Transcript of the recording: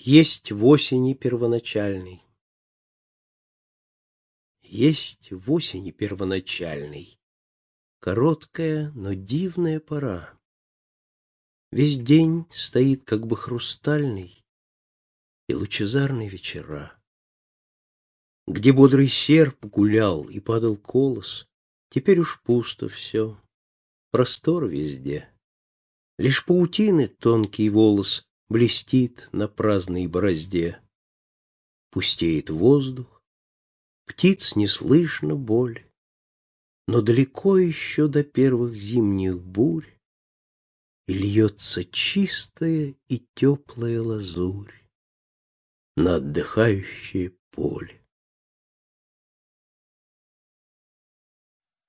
Есть в осени первоначальный, Есть в осени первоначальный, Короткая, но дивная пора. Весь день стоит как бы хрустальный И лучезарный вечера. Где бодрый серп гулял и падал колос, Теперь уж пусто все, простор везде. Лишь паутины тонкий волос — блестит на праздной борозде. Пустеет воздух, птиц не слышно боли, но далеко еще до первых зимних бурь и льется чистая и теплая лазурь на отдыхающее поле.